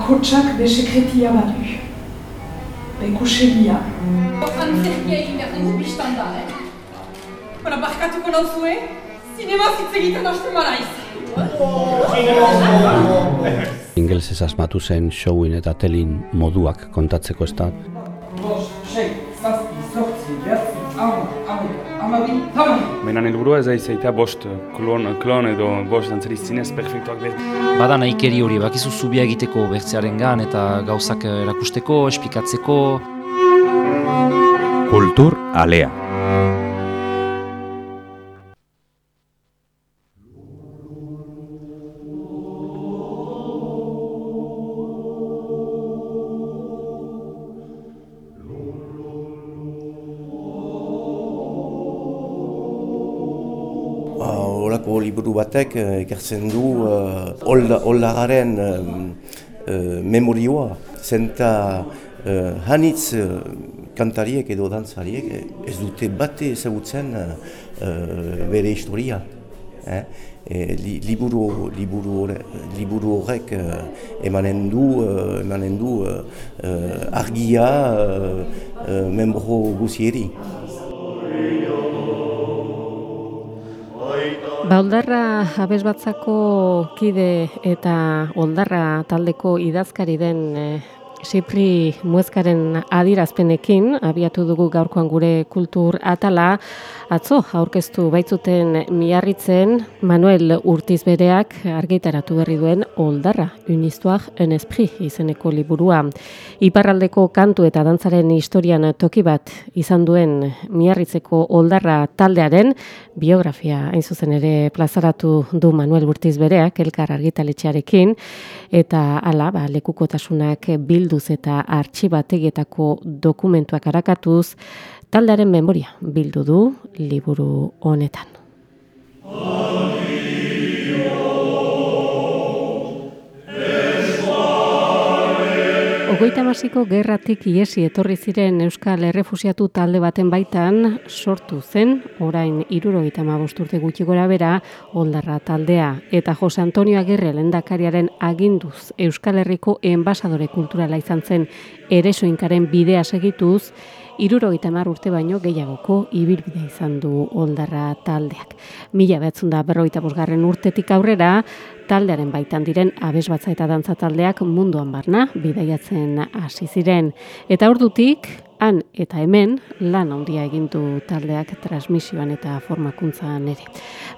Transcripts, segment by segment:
bakotsak be sekretia badu. Be kusegia. Antzerkia egin behar dugu biztan da, eh? Bara, barkatuko nauzue, zinema zitz egiten hasten maraiz. Ingelesez asmatu zen showin eta telin moduak kontatzeko ez da. Menan helburua ez da izaita bost klon, klon edo bost dantzari zinez perfektuak behar. Bada nahikeri hori, bakizu zubia egiteko bertzearen gan eta gauzak erakusteko, espikatzeko. Kultur alea. Liburu batek ekartzen du uh, oldagaren uh, memorioa. Zenta uh, hanitz uh, kantariek edo dantzariek ez dute bate ezagutzen uh, bere historia. Eh? E, li, liburu, liburu, liburu horrek uh, emanen du, uh, emanen du uh, argia uh, membro guzieri. Ba, Oldarra kide eta Oldarra taldeko idazkari den e, Sipri Muezkaren adirazpenekin abiatu dugu gaurkoan gure kultur atala. Atzo aurkeztu baitzuten miarritzen Manuel Urtiz bereak argitaratu berri duen Oldarra Unistuak en esprit izeneko liburua. Iparraldeko kantu eta dantzaren historian toki bat izan duen miarritzeko Oldarra taldearen biografia. Hain zuzen ere plazaratu du Manuel Urtiz bereak elkar argitaletxearekin. Eta hala ba, lekukotasunak bilduz eta artxibategietako dokumentuak arakatuz, taldearen memoria bildu du liburu honetan. Ogoita masiko gerratik iesi etorri ziren Euskal Errefusiatu talde baten baitan sortu zen, orain irurogeita urte gutxi gora bera, oldarra taldea. Eta Jose Antonio Agirre lendakariaren aginduz Euskal Herriko enbasadore kulturala izan zen eresoinkaren bidea segituz, irurogeita urte baino gehiagoko ibilbide izan du oldarra taldeak. Mila behatzen da berrogeita bosgarren urtetik aurrera, taldearen baitan diren abesbatza eta dantza taldeak munduan barna bidaiatzen hasi ziren. Eta ordutik, han eta hemen lan handia egindu taldeak transmisioan eta formakuntzan ere.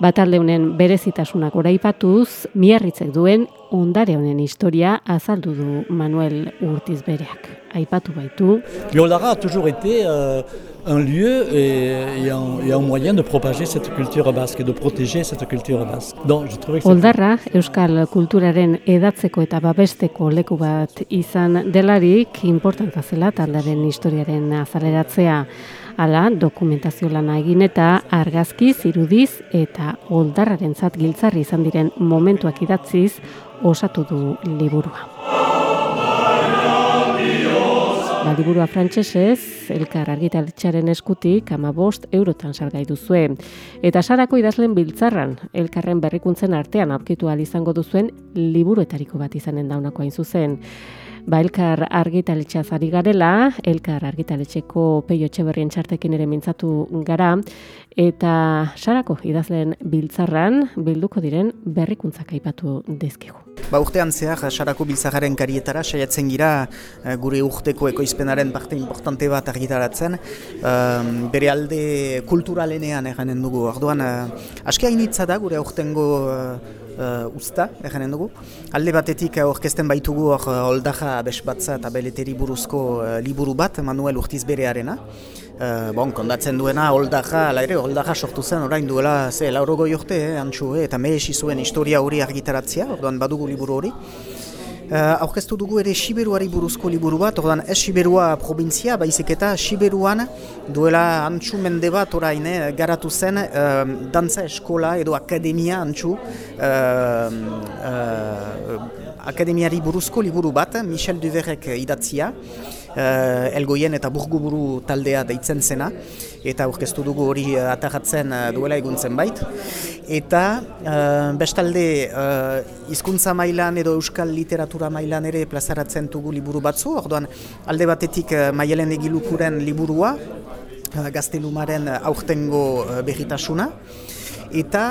Bat talde honen berezitasunak oraipatuz, miarritzek duen ondare honen historia azaldu du Manuel Urtiz bereak. Aipatu baitu. L'Oldara a toujours été euh, un lieu et, et, un, et un moyen de propager cette culture basque et de protéger cette culture basque. Donc, je trouvais que Oldarra, euskal kulturaren edatzeko eta babesteko leku bat izan delarik, importanta zela taldaren historiaren azaleratzea. Hala, dokumentazio lana egin eta argazki, zirudiz eta oldarraren giltzarri izan diren momentuak idatziz osatu du liburua. Ba, liburua frantsesez, elkar argitaletxaren eskutik, ama bost eurotan salgai duzue. Eta sarako idazlen biltzarran, elkarren berrikuntzen artean aurkitu izango duzuen liburuetariko bat izanen daunako hain zuzen. Ba, elkar argitaletxa zari garela, elkar argitaletxeko peio txeberrien txartekin ere mintzatu gara, eta sarako idazlen biltzarran bilduko diren berrikuntzak aipatu dizkigu. Ba, urtean zehar, sarako biltzarraren karietara, saiatzen gira gure urteko ekoizpenaren parte importante bat argitaratzen, bere alde kulturalenean eganen dugu. Orduan, uh, aski hainitza da gure aurtengo uh, usta, eganen dugu. Alde batetik orkesten baitugu hor uh, oldaja besbatza eta beleteri buruzko liburu bat, Manuel Urtiz berearena. Uh, bon, kondatzen duena oldaja, ala ere, oldaja sortu zen orain duela, ze, laurogo jorte, eh, antxu, eh, eta mehesi zuen historia hori argitaratzea, orduan badugu liburu hori. Uh, aurkeztu dugu ere Siberuari buruzko liburu bat, ordan ez Siberua provintzia, baizik eta Siberuan duela antxu mende bat orain eh, garatu zen uh, dantza eskola edo akademia antxu uh, akademiari buruzko liburu bat, Michel Duverrek idatzia elgoien eta burguburu taldea deitzen zena eta aurkeztu dugu hori uh, ataratzen uh, duela eguntzen bait eta bestalde hizkuntza mailan edo euskal literatura mailan ere plazaratzen dugu liburu batzu, orduan alde batetik maialen egilukuren liburua, gaztelumaren aurtengo berritasuna, eta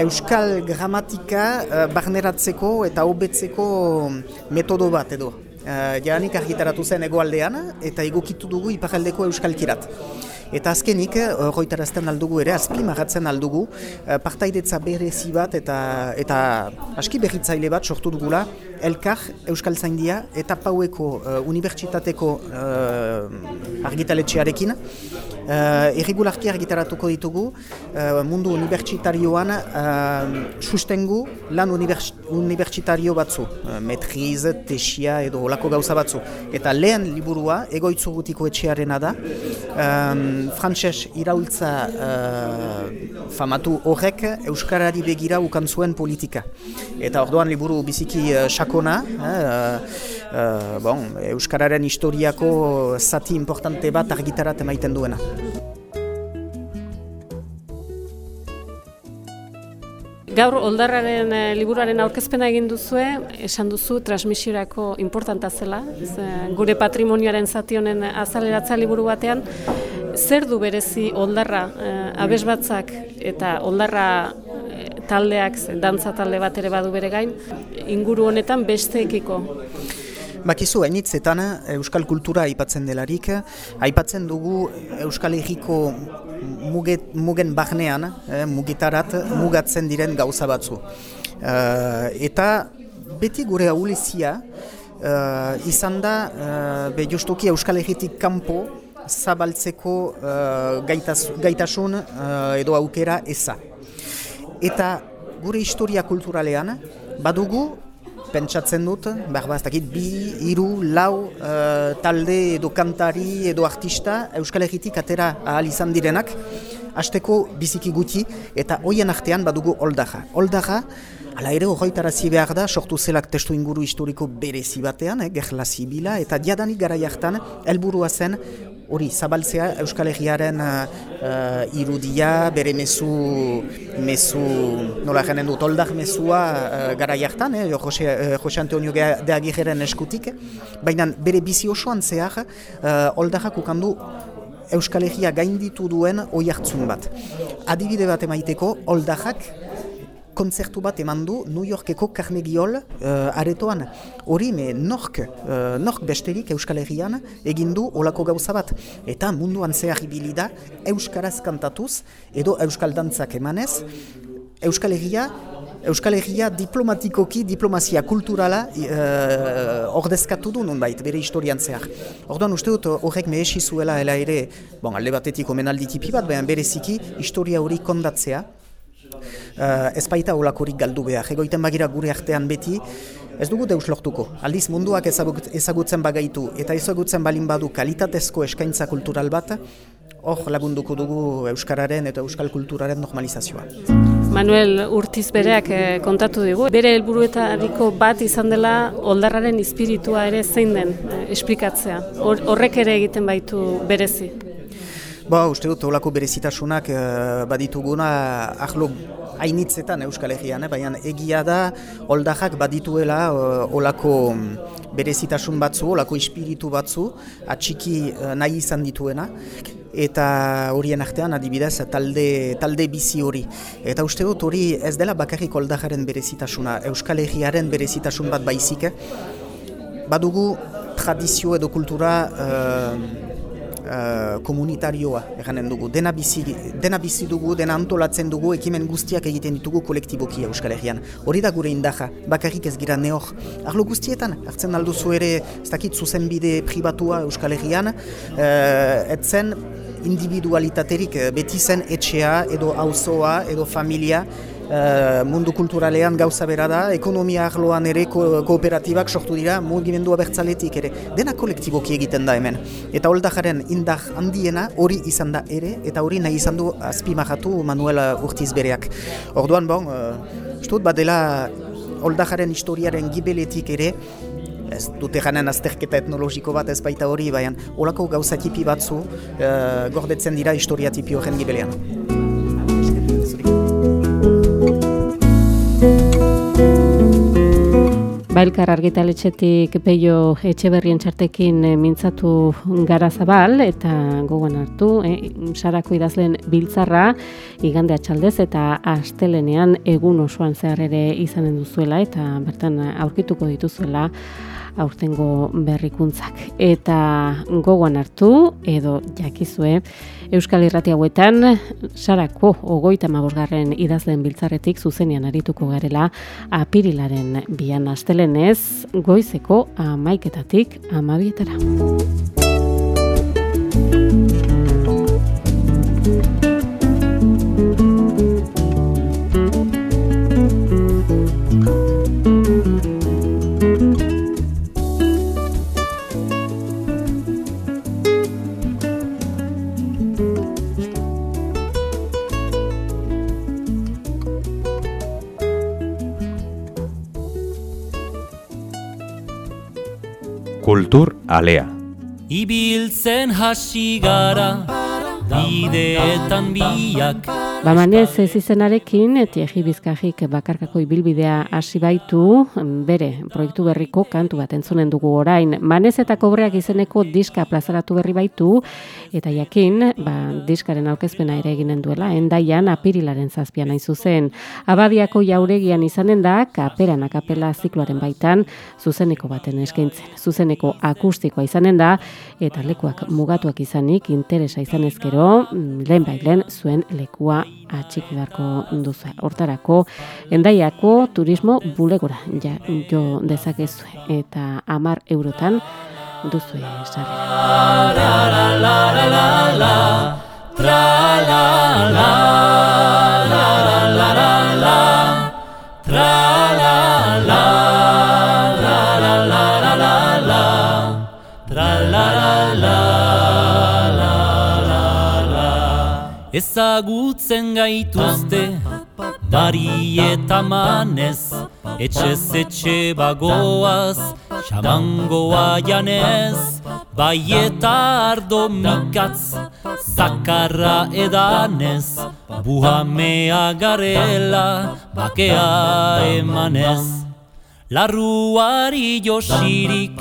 euskal gramatika barneratzeko eta hobetzeko metodo bat edo. Uh, Jaranik argitaratu zen egoaldean eta egokitu dugu iparaldeko euskalkirat. Eta azkenik, horretarazten eh, aldugu ere, azpi marratzen aldugu, eh, partaidetza berezi bat eta, eta aski berritzaile bat sortu dugula, Elkar Euskal Zaindia eta Paueko uh, Unibertsitateko uh, argitaletxearekin. Uh, Erregularki argitaratuko ditugu mundu unibertsitarioan uh, sustengu lan unibertsitario batzu, uh, metriz, tesia edo olako gauza batzu. Eta lehen liburua egoitzu gutiko etxearena da, frantses iraultza uh, famatu horrek Euskarari begira ukan zuen politika. Eta orduan liburu biziki uh, sakona, uh, bon, Euskararen historiako zati importante bat argitarat emaiten duena. Gaur oldarraren e, liburuaren aurkezpena egin duzue, esan duzu transmisiorako importanta zela, gure patrimonioaren zati honen azaleratza liburu batean, zer du berezi oldarra e, abes batzak eta oldarra e, taldeak, dantza talde bat ere badu bere gain, inguru honetan besteekiko? Bakizu, hainitzetan Euskal kultura aipatzen delarik, aipatzen dugu Euskal Herriko muget, mugen bahnean, eh, mugitarat mugatzen diren gauza batzu. Uh, eta beti gure aulizia uh, izan da uh, be justuki Euskal Herritik kanpo zabaltzeko uh, gaitasun uh, edo aukera eza. Eta gure historia kulturalean badugu pentsatzen dut, behar bi, hiru, lau uh, talde edo kantari edo artista Euskal Herritik atera ahal izan direnak, hasteko biziki gutxi eta hoien artean badugu oldaja. Oldaja, ala ere horretarazi behar da, sortu zelak testu inguru historiko berezi batean, eh, gerla zibila, eta diadanik gara jartan, helburua zen hori zabaltzea Euskal Herriaren uh, irudia, bere mezu, mezu nola genen dut, oldak mezua uh, gara jartan, eh, Jose, uh, Jose Antonio de eskutik, baina bere bizi osoan zehar uh, oldakak ukandu Euskal Herria gainditu duen oi hartzun bat. Adibide bat emaiteko, oldakak konzertu bat eman du New Yorkeko Carnegie uh, aretoan. Hori me nork, uh, nork besterik Euskal Herrian egin du olako gauza bat. Eta munduan zehar da Euskaraz kantatuz edo Euskal Dantzak emanez. Euskal Herria Euskal Herria diplomatikoki, diplomazia kulturala uh, ordezkatu du nun bait, bere historian zehar. Orduan uste dut horrek mehesi zuela ela ere, bon, alde batetik omenaldi tipi bat, behan bereziki historia hori kondatzea, uh, ez baita olakorik galdu behar. Egoiten bagira gure artean beti, ez dugu deus lortuko. Aldiz munduak ezagutzen bagaitu eta ezagutzen balin badu kalitatezko eskaintza kultural bat, hor lagunduko dugu Euskararen eta Euskal kulturaren normalizazioa. Manuel Urtiz bereak eh, kontatu digu. Bere helburuetariko bat izan dela oldarraren espiritua ere zein den eh, esplikatzea. Horrek ere egiten baitu berezi. Ba, uste dut, olako berezitasunak uh, badituguna ahlo hainitzetan Euskal Herrian, eh? baina egia da oldajak badituela uh, olako mm, berezitasun batzu, olako espiritu batzu, atxiki uh, nahi izan dituena eta horien artean adibidez talde, talde bizi hori. Eta uste dut hori ez dela bakarrik oldajaren berezitasuna, Euskal Herriaren berezitasun bat baizik, badugu tradizio edo kultura uh, komunitarioa eranen dugu. Dena bizi, dena bizi dugu, dena antolatzen dugu, ekimen guztiak egiten ditugu kolektiboki Euskal Herrian. Hori da gure indaja, bakarrik ez gira neor. Arlo guztietan, hartzen alduzu ere, ez dakit zuzen bide pribatua Euskal Herrian, uh, etzen individualitaterik beti zen etxea edo auzoa edo familia Uh, mundu kulturalean gauza bera da, ekonomia arloan ere ko kooperatibak sortu dira mugimendua bertzaletik ere. Dena kolektiboki egiten da hemen. Eta holdajaren indar handiena hori izan da ere, eta hori nahi izan du azpimahatu Manuela Urtiz bereak. Orduan bon, uh, ustut badela holdajaren historiaren gibeletik ere, ez dute janen azterketa etnologiko bat ez baita hori, baina holako gauza tipi batzu uh, gordetzen dira historia tipi horren gibelean. Bailkar argitaletxetik peio etxe berrien txartekin e, mintzatu gara zabal eta gogoan hartu, e, sarako idazlen biltzarra igande atxaldez eta astelenean egun osoan zehar ere izanen duzuela eta bertan aurkituko dituzuela aurtengo berrikuntzak. Eta gogoan hartu, edo jakizue, Euskal Irrati hauetan, sarako ogoita magorgarren idazlen biltzarretik zuzenean arituko garela apirilaren bian astelenez, goizeko amaiketatik amabietara. Alea. Ibiltzen hasi gara, bideetan biak, Bamanez ez izenarekin, etiegi bizkajik bakarkako ibilbidea hasi baitu, bere proiektu berriko kantu bat entzunen dugu orain. Manez eta kobreak izeneko diska plazaratu berri baitu, eta jakin, ba, diskaren aurkezpena ere eginen duela, endaian apirilaren zazpian hain zuzen. Abadiako jauregian izanen da, kaperan akapela zikloaren baitan, zuzeneko baten eskaintzen. Zuzeneko akustikoa izanen da, eta lekuak mugatuak izanik, interesa izanezkero, lehen bailen zuen lekua atxiki beharko duzu. Hortarako, endaiako turismo bulegora ja, jo dezakezu eta amar eurotan duzu Ezagutzen gaituzte Dari eta manez Etxez etxe bagoaz Xamangoa janez Bai eta ardo mikatz Zakarra edanez Buhamea garela Bakea emanez Larruari josirik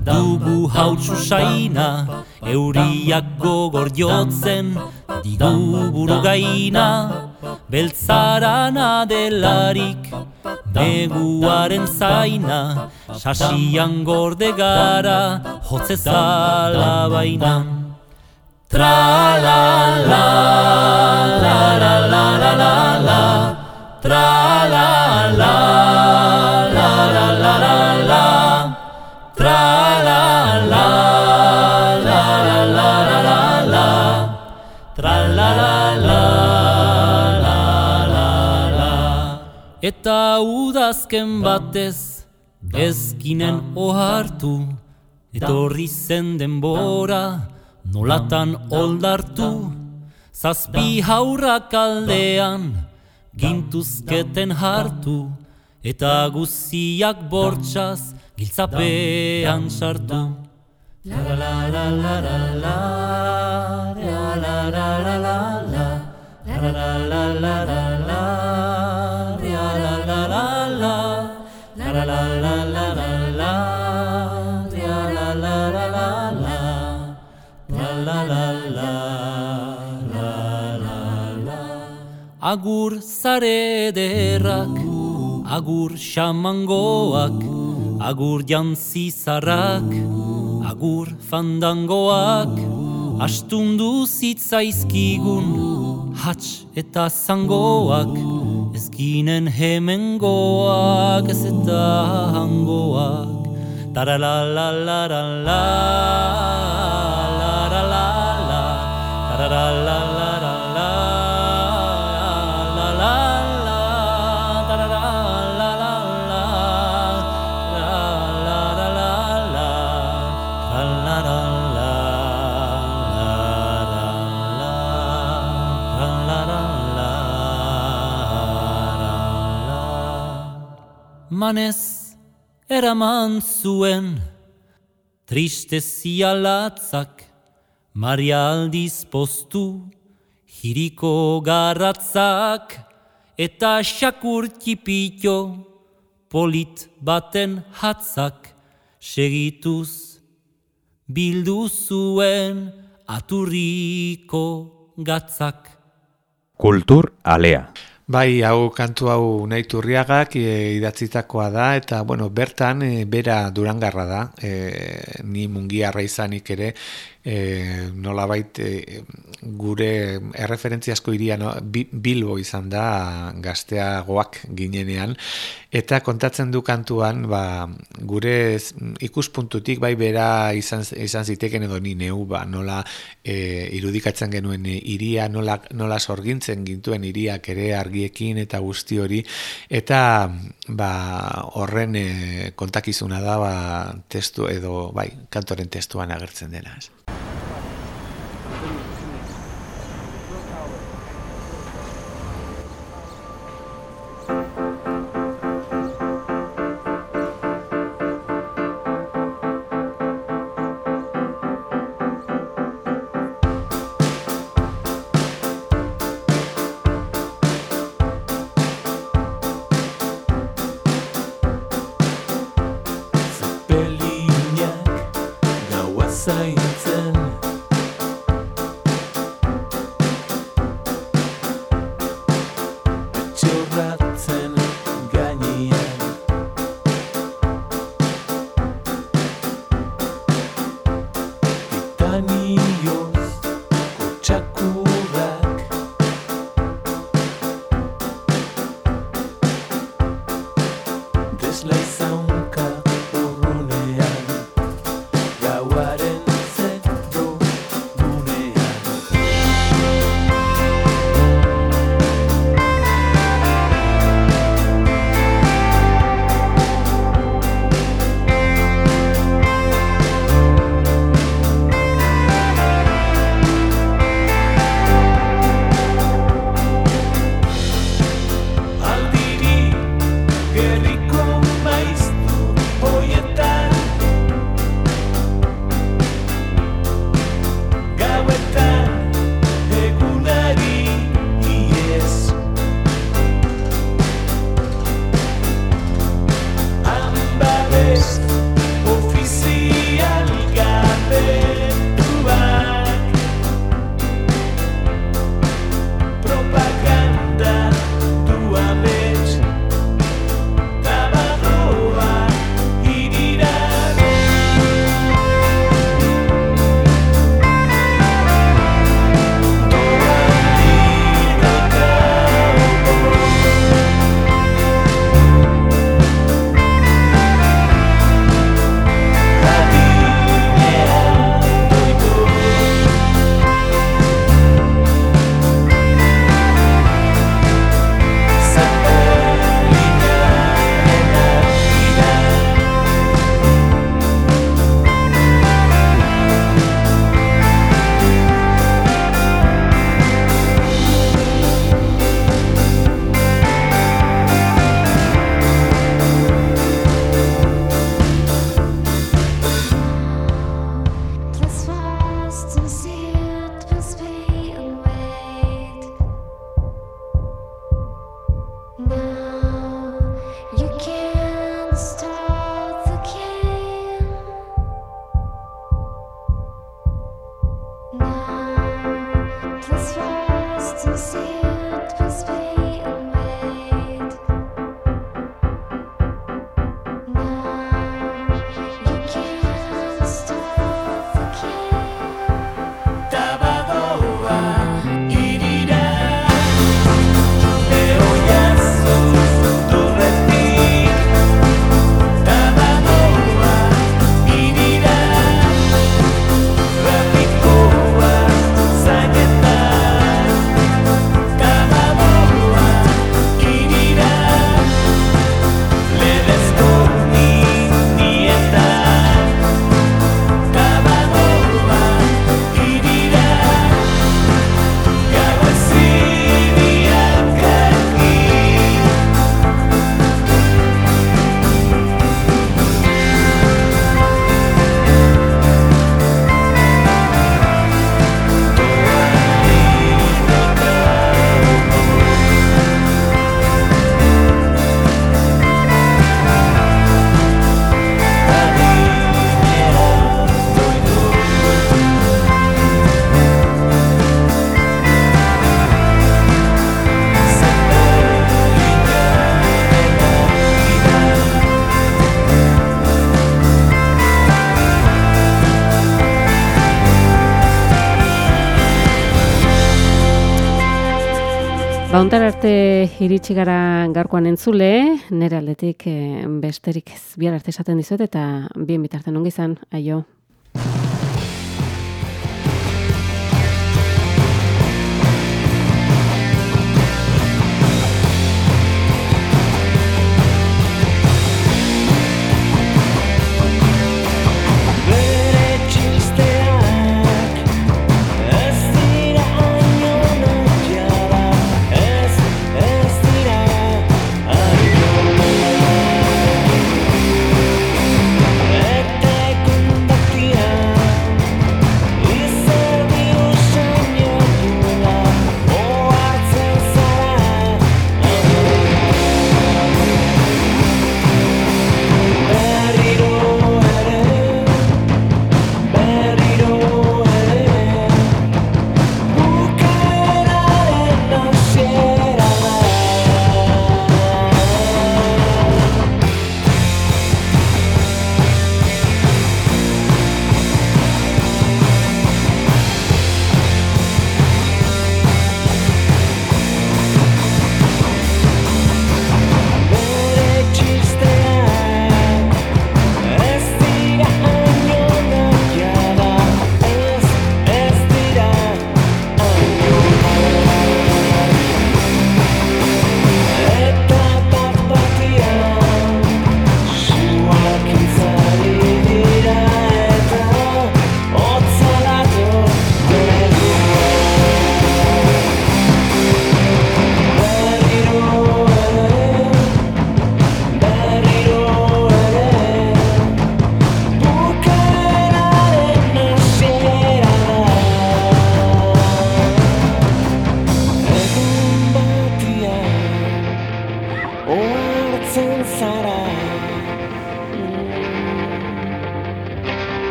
dugu hautsu saina Euriak gogor jotzen digu burugaina Beltzaran adelarik neguaren zaina Sasian gorde gara hotze baina. Tra la la la la la la la la Tra la Eta udazken batez ezkinen ohartu Etorri zen denbora nolatan oldartu Zazpi haurrak aldean gintuzketen hartu Eta guziak bortxaz giltzapean sartu La la la la la la la la la la la la la la la la la la la la la la la la la la la Agur zare ederrak, agur xamangoak, agur jantzi zarrak, agur fandangoak, astundu zitzaizkigun, hats eta zangoak, ez ginen hemengoak, ez eta hangoak. Tara la la la la la la la la la Tara la la la la la Manez eraman zuen tristezia latzak Maria aldiz postu hiriko garratzak eta xakur txipito polit baten hatzak segituz bildu zuen aturriko gatzak. Kultur alea. Bai, hau kantu hau nahi turriagak e, idatzitakoa da, eta bueno, bertan e, bera durangarra da, e, ni mungiarra izanik ere, e, nola bait, e, gure erreferentziazko iria no, Bilbo izan da gazteagoak ginenean, eta kontatzen du kantuan, ba, gure ikuspuntutik bai bera izan, izan ziteken edo ni neu, ba, nola e, irudikatzen genuen iria, nola, nola sorgintzen gintuen iriak ere argiekin eta guzti hori, eta ba, horren e, kontakizuna da ba, testu edo bai, kantoren testuan agertzen dena. Bauntar arte iritsi gara garkoan entzule, nire aldetik eh, besterik ez bihar arte esaten dizuet eta bien bitarten ongi izan, aio.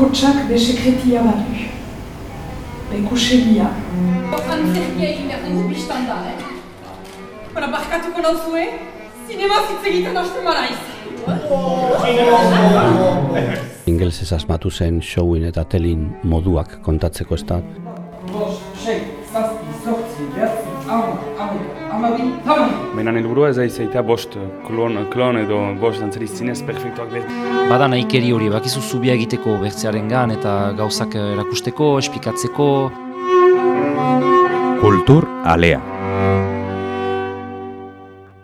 Bakotsak be sekretia badu. Bekusegia. Antzerkia egin behar dugu biztan da, eh? Bara, barkatuko nauzue, zinema zitz egiten hasten maraiz. Ingelesez asmatu zen showin eta telin moduak kontatzeko ez da. Menan helburua ez da izaita bost klon, klon edo bost dantzari zinez perfektuak behar. Bada nahikeri hori, bakizu zubia egiteko bertzearen gan eta gauzak erakusteko, espikatzeko. Kultur alea.